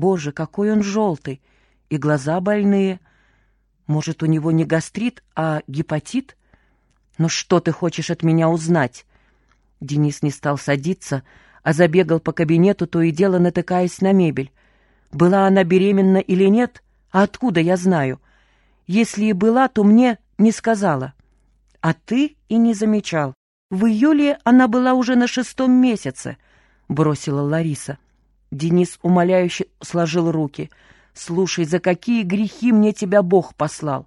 Боже, какой он желтый! И глаза больные. Может, у него не гастрит, а гепатит? Ну что ты хочешь от меня узнать? Денис не стал садиться, а забегал по кабинету, то и дело натыкаясь на мебель. Была она беременна или нет? А откуда я знаю? Если и была, то мне не сказала. А ты и не замечал. В июле она была уже на шестом месяце, бросила Лариса. Денис умоляюще сложил руки. «Слушай, за какие грехи мне тебя Бог послал?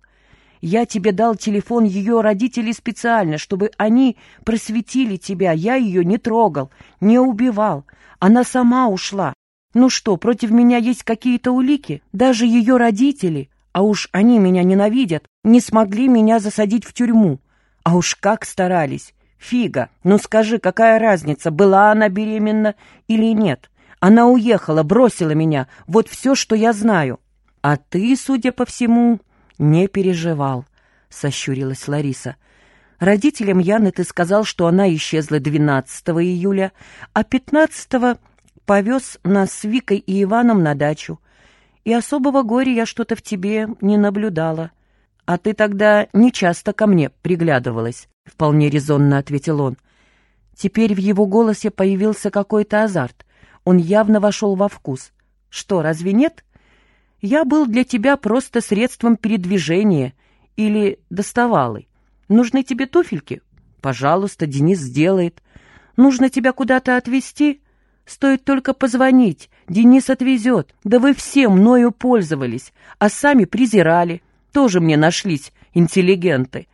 Я тебе дал телефон ее родителей специально, чтобы они просветили тебя. Я ее не трогал, не убивал. Она сама ушла. Ну что, против меня есть какие-то улики? Даже ее родители, а уж они меня ненавидят, не смогли меня засадить в тюрьму. А уж как старались. Фига, ну скажи, какая разница, была она беременна или нет? Она уехала, бросила меня. Вот все, что я знаю. А ты, судя по всему, не переживал, — сощурилась Лариса. Родителям Яны ты сказал, что она исчезла 12 июля, а 15 повез нас с Викой и Иваном на дачу. И особого горя я что-то в тебе не наблюдала. А ты тогда не часто ко мне приглядывалась, — вполне резонно ответил он. Теперь в его голосе появился какой-то азарт — он явно вошел во вкус. Что, разве нет? Я был для тебя просто средством передвижения или доставалой. Нужны тебе туфельки? Пожалуйста, Денис сделает. Нужно тебя куда-то отвезти? Стоит только позвонить. Денис отвезет. Да вы все мною пользовались, а сами презирали. Тоже мне нашлись интеллигенты.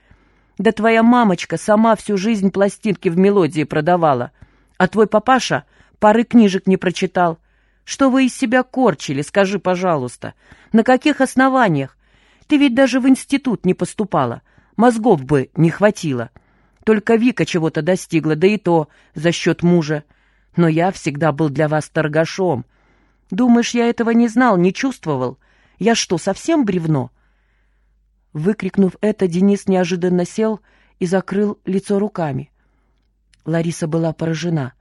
Да твоя мамочка сама всю жизнь пластинки в мелодии продавала. А твой папаша пары книжек не прочитал. Что вы из себя корчили, скажи, пожалуйста? На каких основаниях? Ты ведь даже в институт не поступала. Мозгов бы не хватило. Только Вика чего-то достигла, да и то за счет мужа. Но я всегда был для вас торгашом. Думаешь, я этого не знал, не чувствовал? Я что, совсем бревно?» Выкрикнув это, Денис неожиданно сел и закрыл лицо руками. Лариса была поражена.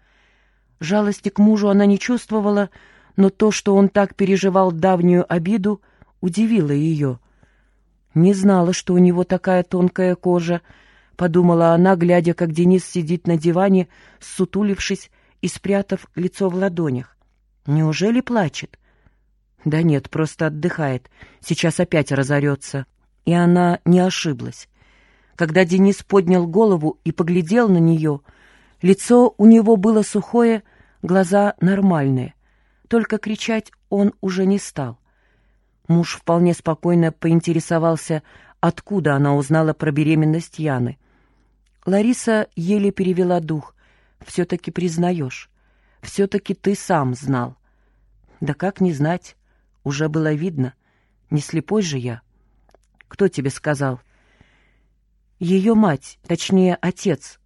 Жалости к мужу она не чувствовала, но то, что он так переживал давнюю обиду, удивило ее. «Не знала, что у него такая тонкая кожа», — подумала она, глядя, как Денис сидит на диване, сутулившись и спрятав лицо в ладонях. «Неужели плачет?» «Да нет, просто отдыхает. Сейчас опять разорется». И она не ошиблась. Когда Денис поднял голову и поглядел на нее — Лицо у него было сухое, глаза нормальные. Только кричать он уже не стал. Муж вполне спокойно поинтересовался, откуда она узнала про беременность Яны. Лариса еле перевела дух. «Все-таки признаешь. Все-таки ты сам знал». «Да как не знать? Уже было видно. Не слепой же я». «Кто тебе сказал?» «Ее мать, точнее, отец,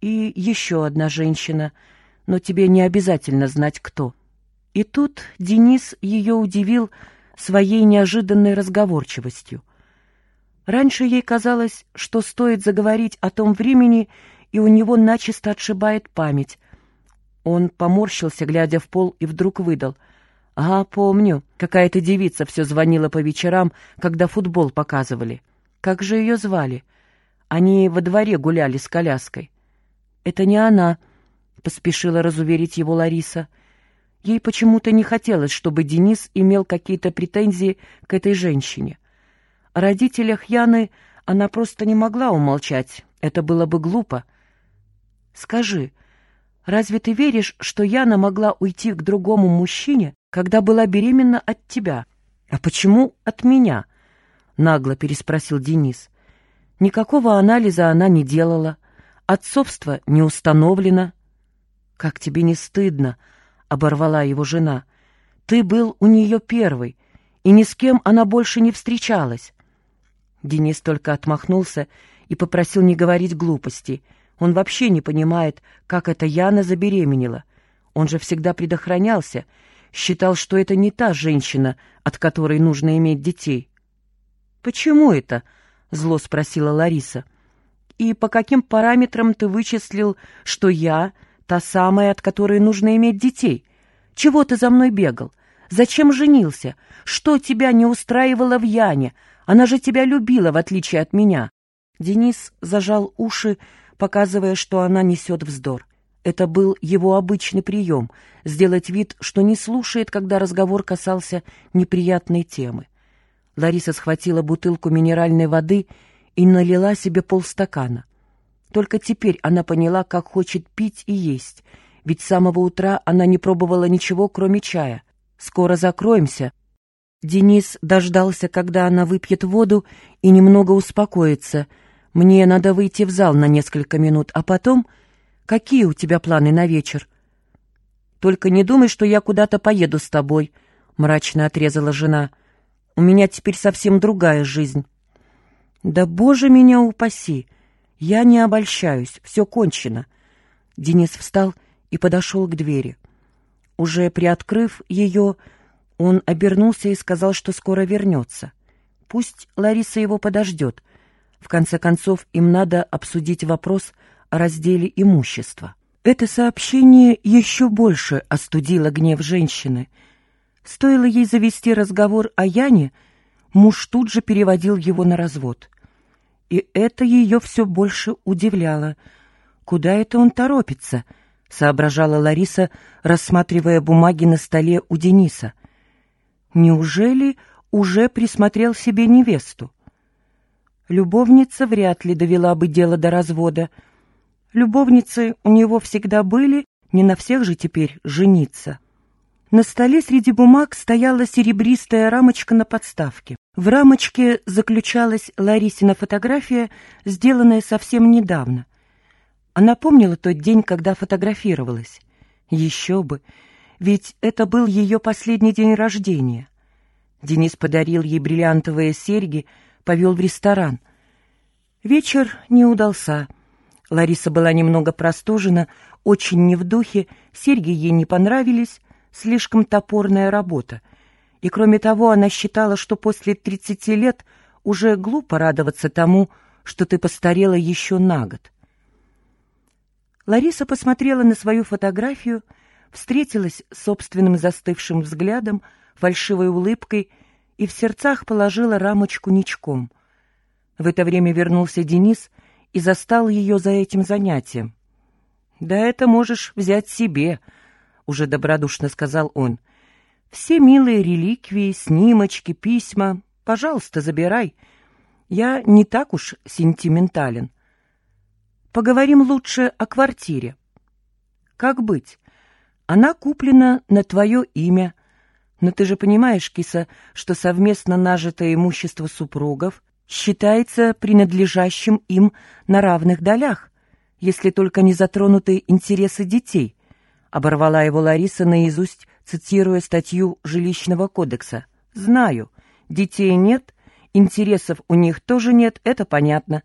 и еще одна женщина, но тебе не обязательно знать, кто». И тут Денис ее удивил своей неожиданной разговорчивостью. Раньше ей казалось, что стоит заговорить о том времени, и у него начисто отшибает память. Он поморщился, глядя в пол, и вдруг выдал. «А, помню, какая-то девица все звонила по вечерам, когда футбол показывали. Как же ее звали? Они во дворе гуляли с коляской». «Это не она», — поспешила разуверить его Лариса. Ей почему-то не хотелось, чтобы Денис имел какие-то претензии к этой женщине. О родителях Яны она просто не могла умолчать, это было бы глупо. «Скажи, разве ты веришь, что Яна могла уйти к другому мужчине, когда была беременна от тебя? А почему от меня?» — нагло переспросил Денис. «Никакого анализа она не делала». Отцовство не установлено. Как тебе не стыдно, оборвала его жена. Ты был у нее первый, и ни с кем она больше не встречалась. Денис только отмахнулся и попросил не говорить глупостей. Он вообще не понимает, как это Яна забеременела. Он же всегда предохранялся, считал, что это не та женщина, от которой нужно иметь детей. «Почему это?» — зло спросила Лариса. — и по каким параметрам ты вычислил, что я та самая, от которой нужно иметь детей? Чего ты за мной бегал? Зачем женился? Что тебя не устраивало в Яне? Она же тебя любила, в отличие от меня». Денис зажал уши, показывая, что она несет вздор. Это был его обычный прием — сделать вид, что не слушает, когда разговор касался неприятной темы. Лариса схватила бутылку минеральной воды и налила себе полстакана. Только теперь она поняла, как хочет пить и есть, ведь с самого утра она не пробовала ничего, кроме чая. «Скоро закроемся». Денис дождался, когда она выпьет воду и немного успокоится. «Мне надо выйти в зал на несколько минут, а потом...» Какие у тебя планы на вечер? Только не думай, что я куда-то поеду с тобой, мрачно отрезала жена. У меня теперь совсем другая жизнь. Да боже меня упаси! Я не обольщаюсь, все кончено. Денис встал и подошел к двери. Уже приоткрыв ее, он обернулся и сказал, что скоро вернется. Пусть Лариса его подождет. В конце концов, им надо обсудить вопрос о разделе имущества. Это сообщение еще больше остудило гнев женщины. Стоило ей завести разговор о Яне, муж тут же переводил его на развод. И это ее все больше удивляло. «Куда это он торопится?» — соображала Лариса, рассматривая бумаги на столе у Дениса. «Неужели уже присмотрел себе невесту?» Любовница вряд ли довела бы дело до развода — Любовницы у него всегда были, не на всех же теперь жениться. На столе среди бумаг стояла серебристая рамочка на подставке. В рамочке заключалась Ларисина фотография, сделанная совсем недавно. Она помнила тот день, когда фотографировалась. Еще бы, ведь это был ее последний день рождения. Денис подарил ей бриллиантовые серьги, повел в ресторан. Вечер не удался — Лариса была немного простужена, очень не в духе, серьги ей не понравились, слишком топорная работа. И кроме того, она считала, что после тридцати лет уже глупо радоваться тому, что ты постарела еще на год. Лариса посмотрела на свою фотографию, встретилась с собственным застывшим взглядом, фальшивой улыбкой и в сердцах положила рамочку ничком. В это время вернулся Денис и застал ее за этим занятием. «Да это можешь взять себе», — уже добродушно сказал он. «Все милые реликвии, снимочки, письма, пожалуйста, забирай. Я не так уж сентиментален. Поговорим лучше о квартире. Как быть? Она куплена на твое имя, но ты же понимаешь, киса, что совместно нажитое имущество супругов — считается принадлежащим им на равных долях, если только не затронуты интересы детей, оборвала его Лариса наизусть, цитируя статью жилищного кодекса. «Знаю, детей нет, интересов у них тоже нет, это понятно.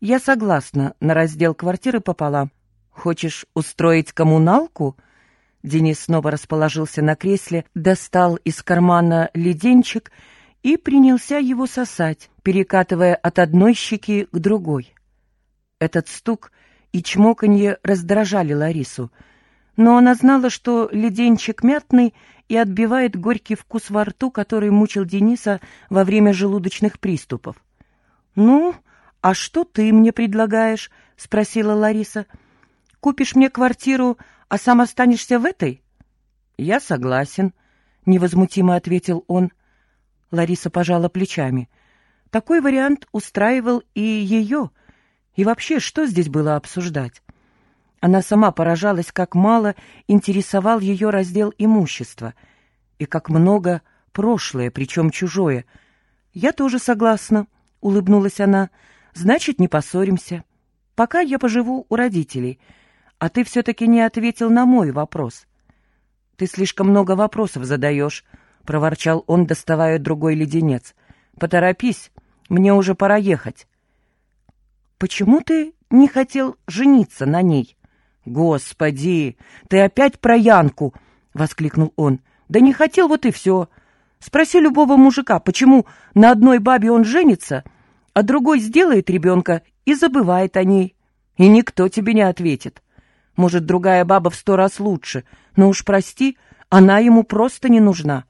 Я согласна на раздел квартиры пополам. Хочешь устроить коммуналку?» Денис снова расположился на кресле, достал из кармана леденчик и принялся его сосать, перекатывая от одной щеки к другой. Этот стук и чмоканье раздражали Ларису, но она знала, что леденчик мятный и отбивает горький вкус во рту, который мучил Дениса во время желудочных приступов. «Ну, а что ты мне предлагаешь?» — спросила Лариса. «Купишь мне квартиру, а сам останешься в этой?» «Я согласен», — невозмутимо ответил он. Лариса пожала плечами. Такой вариант устраивал и ее. И вообще, что здесь было обсуждать? Она сама поражалась, как мало интересовал ее раздел имущества, и как много прошлое, причем чужое. «Я тоже согласна», — улыбнулась она. «Значит, не поссоримся. Пока я поживу у родителей. А ты все-таки не ответил на мой вопрос». «Ты слишком много вопросов задаешь», проворчал он, доставая другой леденец. «Поторопись, мне уже пора ехать». «Почему ты не хотел жениться на ней?» «Господи, ты опять про Янку!» — воскликнул он. «Да не хотел, вот и все. Спроси любого мужика, почему на одной бабе он женится, а другой сделает ребенка и забывает о ней. И никто тебе не ответит. Может, другая баба в сто раз лучше, но уж прости, она ему просто не нужна».